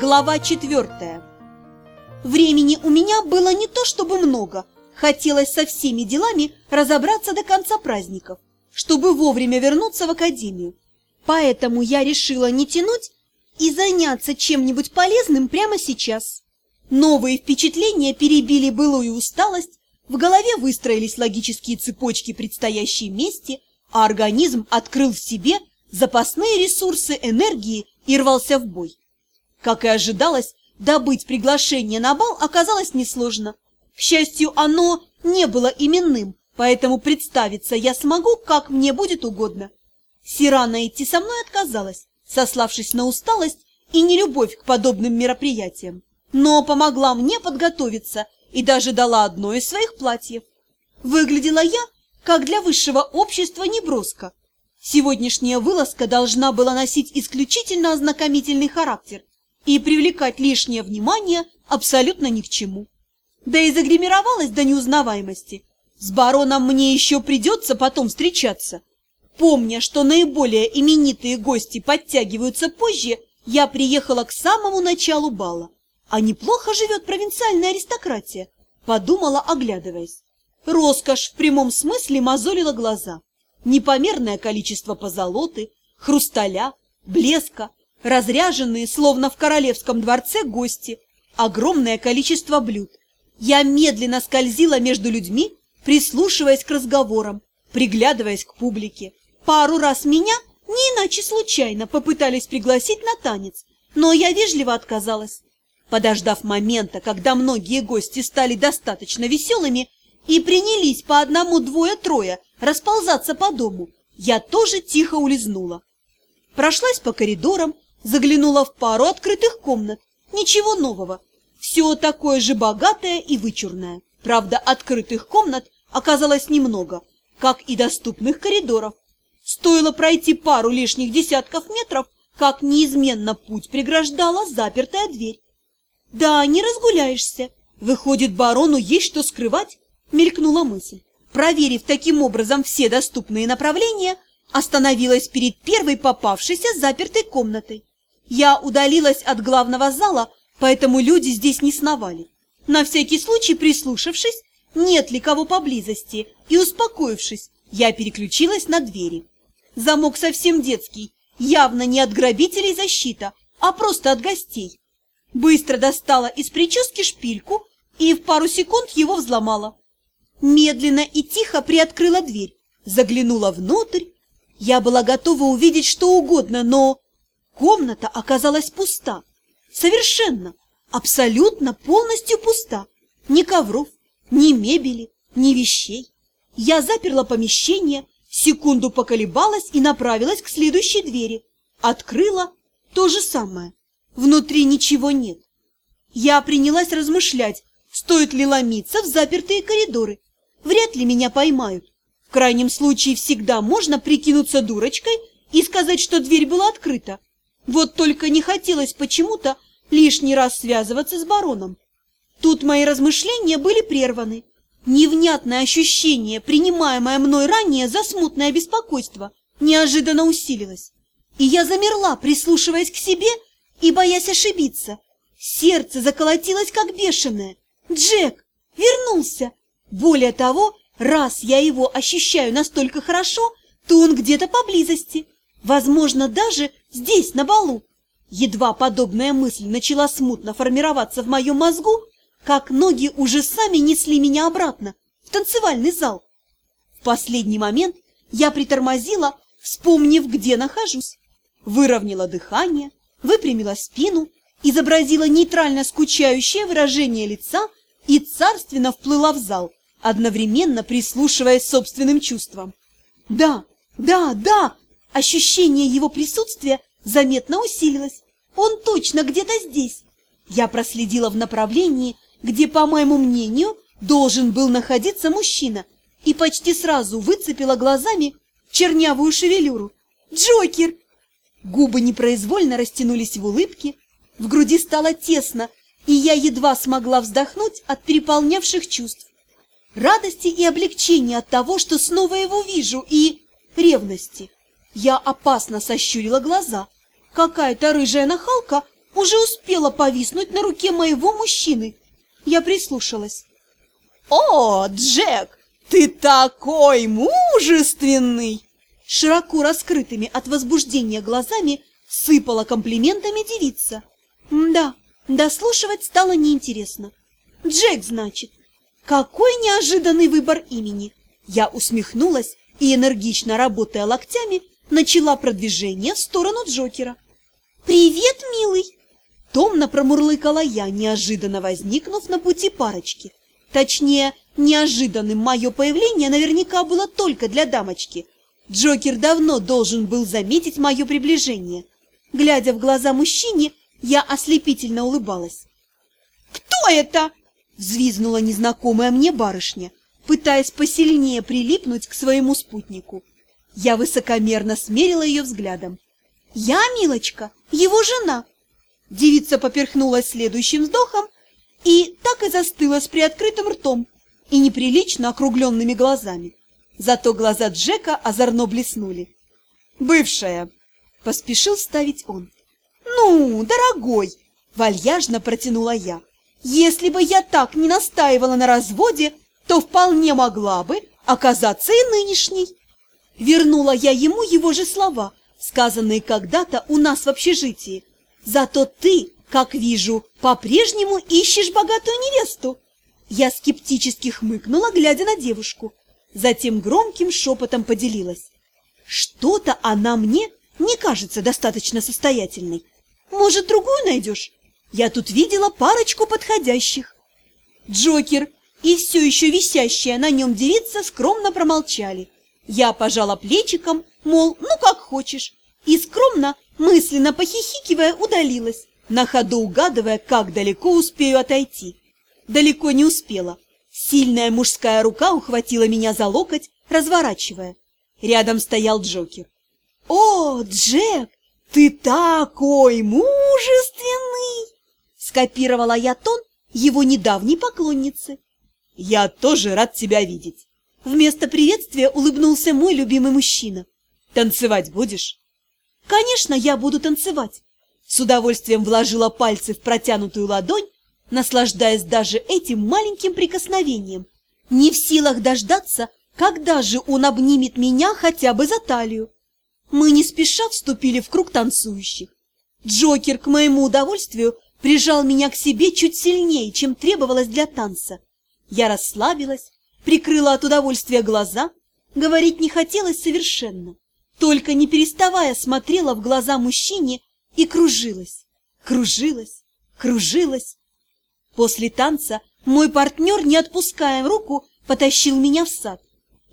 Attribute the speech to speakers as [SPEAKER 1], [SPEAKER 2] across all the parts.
[SPEAKER 1] Глава четвертая. Времени у меня было не то чтобы много. Хотелось со всеми делами разобраться до конца праздников, чтобы вовремя вернуться в академию. Поэтому я решила не тянуть и заняться чем-нибудь полезным прямо сейчас. Новые впечатления перебили былую усталость, в голове выстроились логические цепочки предстоящей мести, а организм открыл в себе запасные ресурсы энергии и рвался в бой. Как и ожидалось, добыть приглашение на бал оказалось несложно. К счастью, оно не было именным, поэтому представиться я смогу, как мне будет угодно. Сирана идти со мной отказалась, сославшись на усталость и нелюбовь к подобным мероприятиям, но помогла мне подготовиться и даже дала одно из своих платьев. Выглядела я, как для высшего общества, неброско. Сегодняшняя вылазка должна была носить исключительно ознакомительный характер и привлекать лишнее внимание абсолютно ни к чему. Да и загримировалась до неузнаваемости. С бароном мне еще придется потом встречаться. Помня, что наиболее именитые гости подтягиваются позже, я приехала к самому началу бала. А неплохо живет провинциальная аристократия, подумала, оглядываясь. Роскошь в прямом смысле мозолила глаза. Непомерное количество позолоты, хрусталя, блеска, разряженные, словно в королевском дворце, гости, огромное количество блюд. Я медленно скользила между людьми, прислушиваясь к разговорам, приглядываясь к публике. Пару раз меня, не иначе случайно, попытались пригласить на танец, но я вежливо отказалась. Подождав момента, когда многие гости стали достаточно веселыми и принялись по одному двое-трое расползаться по дому, я тоже тихо улизнула. Прошлась по коридорам, заглянула в пару открытых комнат. Ничего нового. Все такое же богатое и вычурное. Правда, открытых комнат оказалось немного, как и доступных коридоров. Стоило пройти пару лишних десятков метров, как неизменно путь преграждала запертая дверь. Да, не разгуляешься. Выходит, барону есть что скрывать? Мелькнула мысль. Проверив таким образом все доступные направления, остановилась перед первой попавшейся запертой комнатой. Я удалилась от главного зала, поэтому люди здесь не сновали. На всякий случай прислушавшись, нет ли кого поблизости, и успокоившись, я переключилась на двери. Замок совсем детский, явно не от грабителей защита, а просто от гостей. Быстро достала из прически шпильку и в пару секунд его взломала. Медленно и тихо приоткрыла дверь, заглянула внутрь. Я была готова увидеть что угодно, но комната оказалась пуста. Совершенно, абсолютно полностью пуста. Ни ковров, ни мебели, ни вещей. Я заперла помещение, секунду поколебалась и направилась к следующей двери. Открыла то же самое. Внутри ничего нет. Я принялась размышлять, стоит ли ломиться в запертые коридоры. Вряд ли меня поймают. В крайнем случае всегда можно прикинуться дурочкой и сказать, что дверь была открыта. Вот только не хотелось почему-то лишний раз связываться с бароном. Тут мои размышления были прерваны. Невнятное ощущение, принимаемое мной ранее за смутное беспокойство, неожиданно усилилось. И я замерла, прислушиваясь к себе и боясь ошибиться. Сердце заколотилось, как бешеное. Джек вернулся. Более того, раз я его ощущаю настолько хорошо, то он где-то поблизости. Возможно, даже здесь, на балу. Едва подобная мысль начала смутно формироваться в моем мозгу, как ноги уже сами несли меня обратно, в танцевальный зал. В последний момент я притормозила, вспомнив, где нахожусь. Выровняла дыхание, выпрямила спину, изобразила нейтрально скучающее выражение лица и царственно вплыла в зал, одновременно прислушиваясь собственным чувствам. Да, да, да, ощущение его присутствия заметно усилилось. Он точно где-то здесь. Я проследила в направлении, где, по моему мнению, должен был находиться мужчина, и почти сразу выцепила глазами чернявую шевелюру. «Джокер!» Губы непроизвольно растянулись в улыбке, в груди стало тесно, и я едва смогла вздохнуть от переполнявших чувств. Радости и облегчения от того, что снова его вижу, и ревности. Я опасно сощурила глаза. Какая-то рыжая нахалка уже успела повиснуть на руке моего мужчины. Я прислушалась. «О, Джек, ты такой мужественный!» Широко раскрытыми от возбуждения глазами сыпала комплиментами девица. Да, дослушивать стало неинтересно. Джек, значит. Какой неожиданный выбор имени! Я усмехнулась и, энергично работая локтями, начала продвижение в сторону Джокера. «Привет, милый!» Томно промурлыкала я, неожиданно возникнув на пути парочки. Точнее, неожиданным мое появление наверняка было только для дамочки. Джокер давно должен был заметить мое приближение. Глядя в глаза мужчине, я ослепительно улыбалась. «Кто это?» – взвизгнула незнакомая мне барышня, пытаясь посильнее прилипнуть к своему спутнику. Я высокомерно смерила ее взглядом. «Я, милочка, его жена!» Девица поперхнулась следующим вздохом и так и застыла с приоткрытым ртом и неприлично округленными глазами. Зато глаза Джека озорно блеснули. «Бывшая!» — поспешил ставить он. «Ну, дорогой!» — вальяжно протянула я. «Если бы я так не настаивала на разводе, то вполне могла бы оказаться и нынешней». Вернула я ему его же слова, сказанные когда-то у нас в общежитии. «Зато ты, как вижу, по-прежнему ищешь богатую невесту». Я скептически хмыкнула, глядя на девушку. Затем громким шепотом поделилась. «Что-то она мне не кажется достаточно состоятельной. Может, другую найдешь? Я тут видела парочку подходящих. Джокер и все еще висящая на нем девица скромно промолчали. Я пожала плечиком, мол, ну как хочешь, и скромно, мысленно похихикивая, удалилась, на ходу угадывая, как далеко успею отойти. Далеко не успела. Сильная мужская рука ухватила меня за локоть, разворачивая. Рядом стоял Джокер. «О, Джек, ты такой мужественный!» Скопировала я тон его недавней поклонницы. «Я тоже рад тебя видеть!» Вместо приветствия улыбнулся мой любимый мужчина. «Танцевать будешь?» «Конечно, я буду танцевать!» С удовольствием вложила пальцы в протянутую ладонь, наслаждаясь даже этим маленьким прикосновением. Не в силах дождаться, когда же он обнимет меня хотя бы за талию. Мы не спеша вступили в круг танцующих. Джокер, к моему удовольствию, прижал меня к себе чуть сильнее, чем требовалось для танца. Я расслабилась, прикрыла от удовольствия глаза, говорить не хотелось совершенно, только не переставая смотрела в глаза мужчине и кружилась, кружилась, кружилась. После танца мой партнер, не отпуская руку, потащил меня в сад.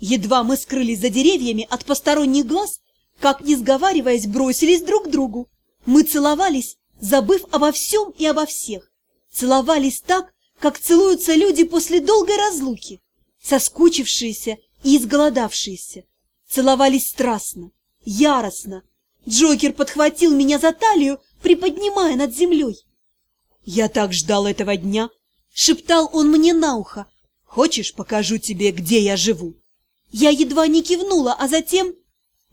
[SPEAKER 1] Едва мы скрылись за деревьями от посторонних глаз, как, не сговариваясь, бросились друг к другу. Мы целовались, забыв обо всем и обо всех. Целовались так, как целуются люди после долгой разлуки, соскучившиеся и изголодавшиеся. Целовались страстно, яростно. Джокер подхватил меня за талию, приподнимая над землей. «Я так ждал этого дня!» — шептал он мне на ухо. «Хочешь, покажу тебе, где я живу?» Я едва не кивнула, а затем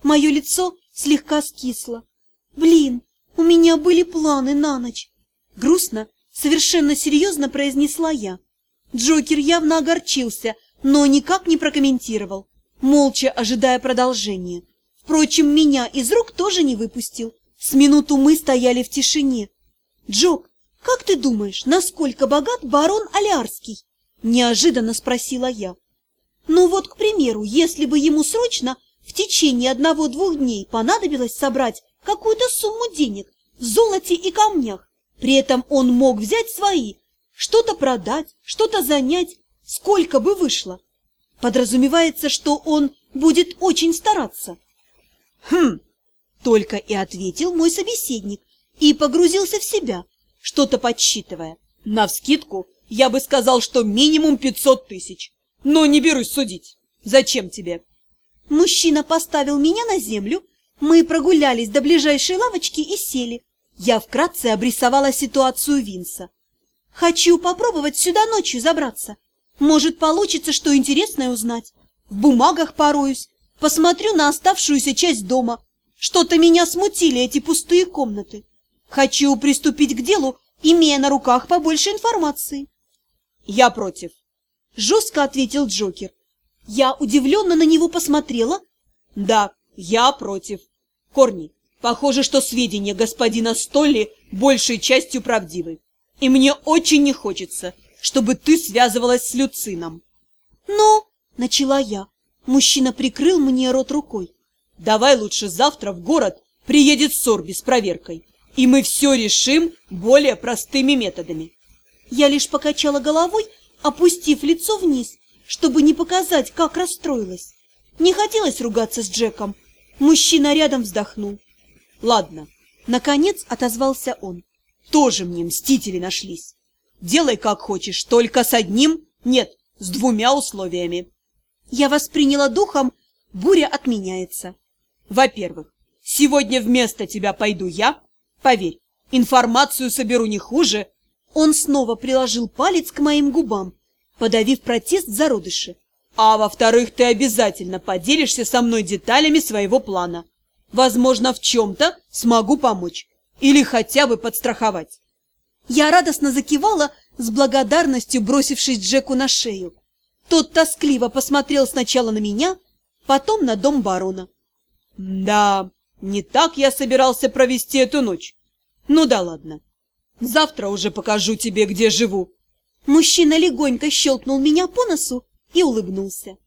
[SPEAKER 1] Мое лицо слегка скисло. Блин, у меня были планы на ночь. Грустно, совершенно серьезно произнесла я. Джокер явно огорчился, но никак не прокомментировал, молча ожидая продолжения. Впрочем, меня из рук тоже не выпустил. С минуту мы стояли в тишине. «Джок, как ты думаешь, насколько богат барон Алярский?» Неожиданно спросила я. «Ну вот, к примеру, если бы ему срочно в течение одного-двух дней понадобилось собрать какую-то сумму денег в золоте и камнях. При этом он мог взять свои, что-то продать, что-то занять, сколько бы вышло. Подразумевается, что он будет очень стараться. Хм, только и ответил мой собеседник и погрузился в себя, что-то подсчитывая. Навскидку я бы сказал, что минимум пятьсот тысяч, но не берусь судить. Зачем тебе? Мужчина поставил меня на землю, мы прогулялись до ближайшей лавочки и сели. Я вкратце обрисовала ситуацию Винса. Хочу попробовать сюда ночью забраться. Может, получится что интересное узнать. В бумагах пороюсь, посмотрю на оставшуюся часть дома. Что-то меня смутили эти пустые комнаты. Хочу приступить к делу, имея на руках побольше информации.
[SPEAKER 2] Я против.
[SPEAKER 1] Жестко ответил Джокер. Я удивленно на него посмотрела.
[SPEAKER 2] Да, я против. Корни, похоже, что сведения господина Столли большей частью правдивы. И мне очень не хочется, чтобы ты связывалась с Люцином.
[SPEAKER 1] Но, начала я, мужчина прикрыл мне рот рукой.
[SPEAKER 2] Давай лучше завтра в город приедет Сорби с проверкой, и мы все решим более простыми методами.
[SPEAKER 1] Я лишь покачала головой, опустив лицо вниз, чтобы не показать, как расстроилась. Не хотелось ругаться с Джеком. Мужчина рядом вздохнул.
[SPEAKER 2] Ладно,
[SPEAKER 1] наконец отозвался он.
[SPEAKER 2] Тоже мне мстители нашлись. Делай как хочешь, только с одним, нет, с двумя условиями.
[SPEAKER 1] Я восприняла духом, буря отменяется.
[SPEAKER 2] Во-первых, сегодня вместо тебя пойду я. Поверь, информацию соберу не хуже.
[SPEAKER 1] Он снова приложил палец к моим губам, подавив протест в зародыше.
[SPEAKER 2] А во-вторых, ты обязательно поделишься со мной деталями своего плана. Возможно, в чем-то смогу помочь или хотя бы подстраховать.
[SPEAKER 1] Я радостно закивала, с благодарностью бросившись Джеку на шею. Тот тоскливо посмотрел сначала на меня, потом на дом барона.
[SPEAKER 2] Да, не так я собирался провести эту ночь. Ну да ладно. Завтра уже покажу тебе, где живу.
[SPEAKER 1] Мужчина легонько щелкнул меня по носу и улыбнулся.